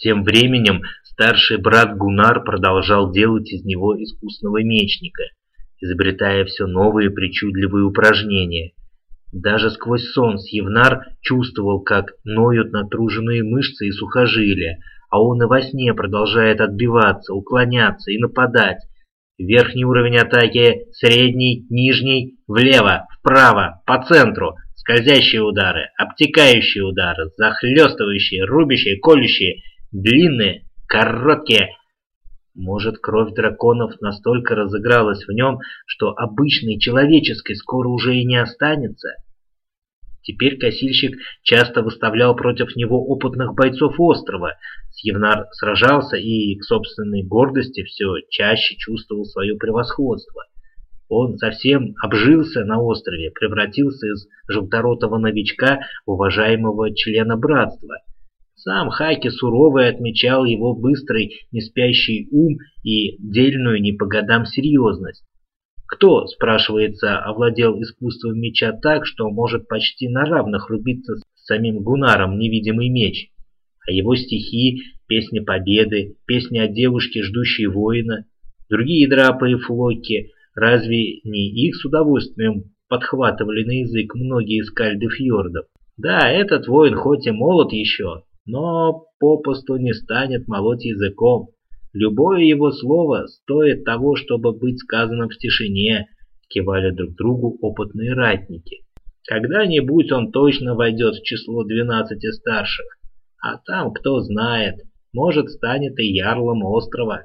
Тем временем старший брат Гунар продолжал делать из него искусного мечника, изобретая все новые причудливые упражнения. Даже сквозь сон Сьевнар чувствовал, как ноют натруженные мышцы и сухожилия, а он и во сне продолжает отбиваться, уклоняться и нападать. Верхний уровень атаки, средний, нижний, влево, вправо, по центру, скользящие удары, обтекающие удары, захлестывающие, рубящие, колющие, длинные, короткие. Может, кровь драконов настолько разыгралась в нем, что обычной человеческой скоро уже и не останется? Теперь косильщик часто выставлял против него опытных бойцов острова. Сьевнар сражался и, к собственной гордости, все чаще чувствовал свое превосходство. Он совсем обжился на острове, превратился из желторотого новичка в уважаемого члена братства. Сам Хаки суровый отмечал его быстрый, неспящий ум и дельную не по годам серьезность. Кто, спрашивается, овладел искусством меча так, что может почти на равных рубиться с самим Гунаром невидимый меч? А его стихи, песни победы, песни о девушке, ждущей воина, другие драпы и флоки, разве не их с удовольствием подхватывали на язык многие скальды фьордов? Да, этот воин хоть и молод еще, но попусту не станет молоть языком. Любое его слово стоит того, чтобы быть сказанным в тишине, кивали друг другу опытные ратники. Когда-нибудь он точно войдет в число двенадцати старших, а там, кто знает, может станет и ярлом острова.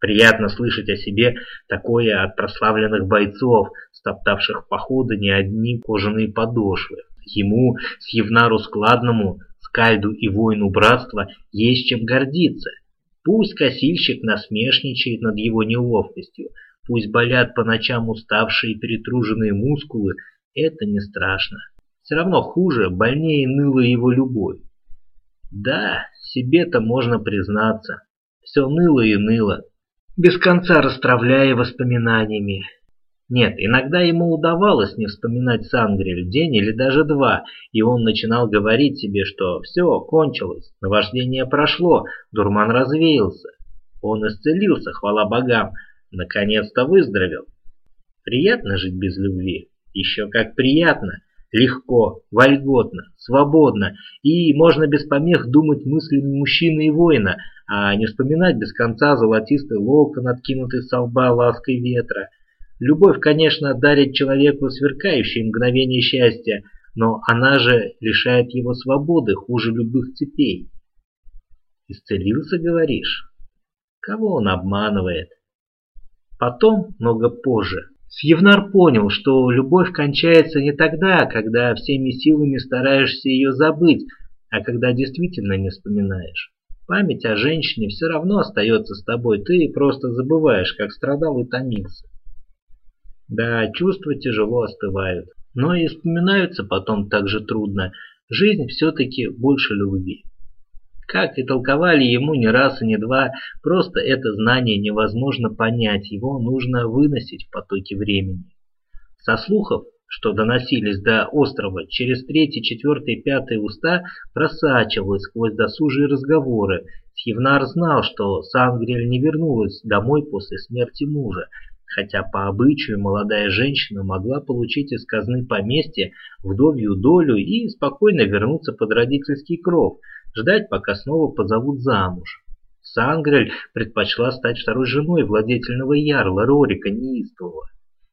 Приятно слышать о себе такое от прославленных бойцов, стоптавших походы не одни кожаные подошвы. Ему, с Евнару Складному, Скальду и воину братства, есть чем гордиться. Пусть косильщик насмешничает над его неловкостью, пусть болят по ночам уставшие и перетруженные мускулы, это не страшно. Все равно хуже, больнее ныла его любовь. Да, себе-то можно признаться. Все ныло и ныло, без конца расстравляя воспоминаниями. Нет, иногда ему удавалось не вспоминать Сангрель день или даже два, и он начинал говорить себе, что все, кончилось, наваждение прошло, дурман развеялся. Он исцелился, хвала богам, наконец-то выздоровел. Приятно жить без любви, еще как приятно, легко, вольготно, свободно, и можно без помех думать мыслями мужчины и воина, а не вспоминать без конца золотистый локон, откинутый со лба лаской ветра, Любовь, конечно, дарит человеку сверкающее мгновение счастья, но она же лишает его свободы хуже любых цепей. Исцелился, говоришь? Кого он обманывает? Потом, много позже, Сьевнар понял, что любовь кончается не тогда, когда всеми силами стараешься ее забыть, а когда действительно не вспоминаешь. Память о женщине все равно остается с тобой, ты просто забываешь, как страдал и томился. Да, чувства тяжело остывают, но и вспоминаются потом так же трудно. Жизнь все-таки больше любви. Как и толковали ему не раз и не два, просто это знание невозможно понять, его нужно выносить в потоке времени. Со слухов, что доносились до острова, через третий, четвертый, пятый уста просачивалось сквозь досужие разговоры. Сьевнар знал, что Сангрель не вернулась домой после смерти мужа, хотя по обычаю молодая женщина могла получить из казны поместье, вдовью долю и спокойно вернуться под родительский кров, ждать, пока снова позовут замуж. Сангрель предпочла стать второй женой владетельного ярла Рорика Неистового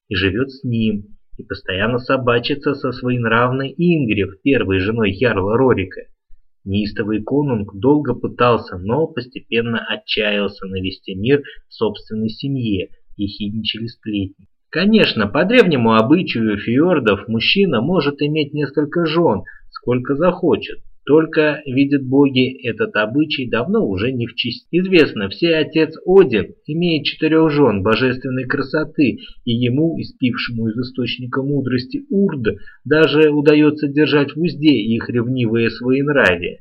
и живет с ним, и постоянно собачится со своенравной Ингрев, первой женой ярла Рорика. Неистовый конунг долго пытался, но постепенно отчаялся навести мир в собственной семье ехидничали сплетни. Конечно, по древнему обычаю фьордов мужчина может иметь несколько жен, сколько захочет. Только, видят боги, этот обычай давно уже не в честь. Известно, все отец Один имеет четырех жен божественной красоты, и ему, испившему из источника мудрости Урд, даже удается держать в узде их ревнивые своенравие.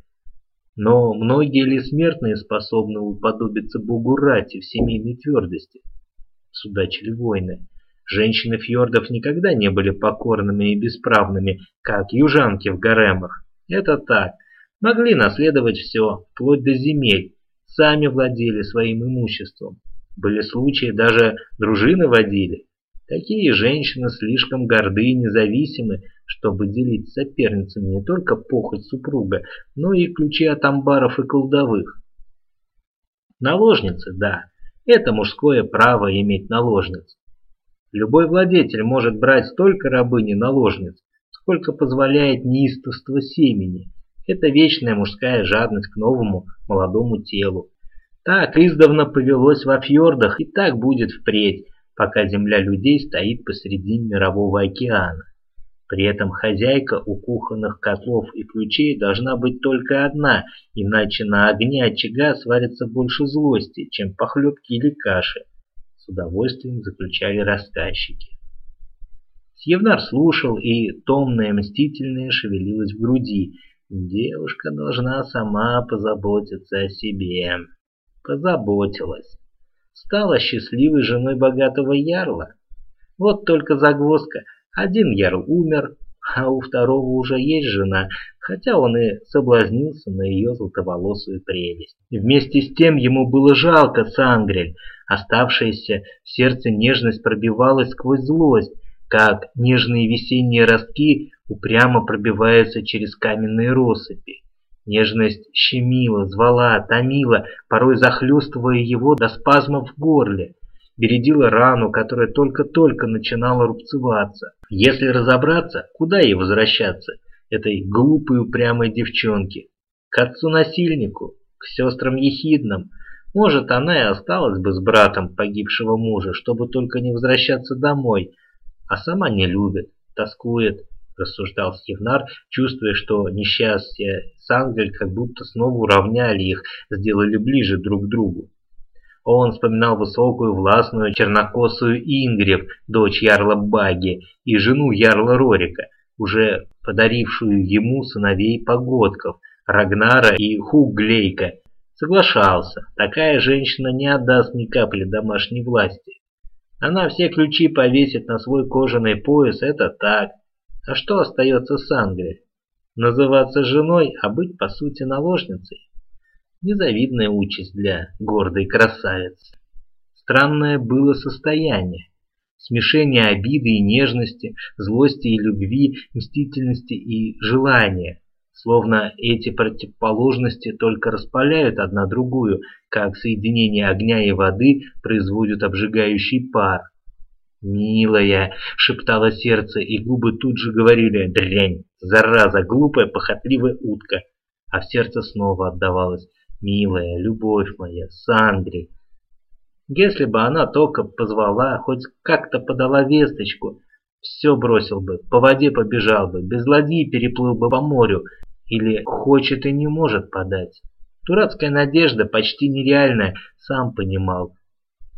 Но многие ли смертные способны уподобиться богу Рати в семейной твердости? Судачили воины. Женщины фьордов никогда не были покорными и бесправными, как южанки в гаремах. Это так. Могли наследовать все, вплоть до земель, сами владели своим имуществом. Были случаи, даже дружины водили. Такие женщины слишком горды и независимы, чтобы делить с соперницами не только похоть супруга, но и ключи от амбаров и колдовых. Наложницы, да, это мужское право иметь наложниц. Любой владетель может брать столько рабыни-наложниц, сколько позволяет неистовство семени. Это вечная мужская жадность к новому молодому телу. Так издавна повелось во фьордах и так будет впредь, пока земля людей стоит посреди мирового океана. При этом хозяйка у кухонных котлов и ключей должна быть только одна, иначе на огне очага сварится больше злости, чем похлебки или каши. С удовольствием заключали рассказчики. Сьевнар слушал, и томное мстительное шевелилось в груди. Девушка должна сама позаботиться о себе. Позаботилась. Стала счастливой женой богатого ярла. Вот только загвоздка – один ярл умер, а у второго уже есть жена, хотя он и соблазнился на ее золотоволосую прелесть. Вместе с тем ему было жалко Сангрель, оставшаяся в сердце нежность пробивалась сквозь злость, как нежные весенние ростки упрямо пробиваются через каменные россыпи. Нежность щемила, звала, томила, порой захлестывая его до спазмов в горле бередила рану, которая только-только начинала рубцеваться. Если разобраться, куда ей возвращаться, этой глупой упрямой девчонке? К отцу-насильнику, к сестрам Ехидным. Может, она и осталась бы с братом погибшего мужа, чтобы только не возвращаться домой, а сама не любит, тоскует, рассуждал Стивнар, чувствуя, что несчастье с Ангель как будто снова уравняли их, сделали ближе друг к другу. Он вспоминал высокую, властную, чернокосую Ингрев, дочь Ярла Баги, и жену Ярла Рорика, уже подарившую ему сыновей погодков, Рагнара и Хуглейка. Соглашался, такая женщина не отдаст ни капли домашней власти. Она все ключи повесит на свой кожаный пояс, это так. А что остается с Ангрой? Называться женой, а быть по сути наложницей? Незавидная участь для гордой красавицы. Странное было состояние. Смешение обиды и нежности, злости и любви, мстительности и желания. Словно эти противоположности только распаляют одна другую, как соединение огня и воды производят обжигающий пар. «Милая!» — шептало сердце, и губы тут же говорили «Дрянь! Зараза! Глупая, похотливая утка!» А в сердце снова отдавалось милая, любовь моя, Сандри. Если бы она только позвала, хоть как-то подала весточку, все бросил бы, по воде побежал бы, без ладьи переплыл бы по морю, или хочет и не может подать. Дурацкая надежда, почти нереальная, сам понимал.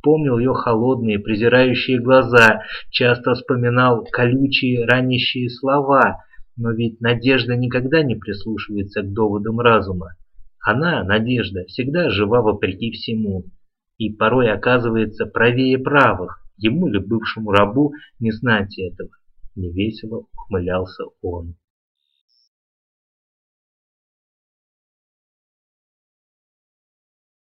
Помнил ее холодные, презирающие глаза, часто вспоминал колючие, ранящие слова, но ведь надежда никогда не прислушивается к доводам разума. Она, Надежда, всегда жива вопреки всему и порой оказывается правее правых, ему ли бывшему рабу не знать этого. Невесело ухмылялся он.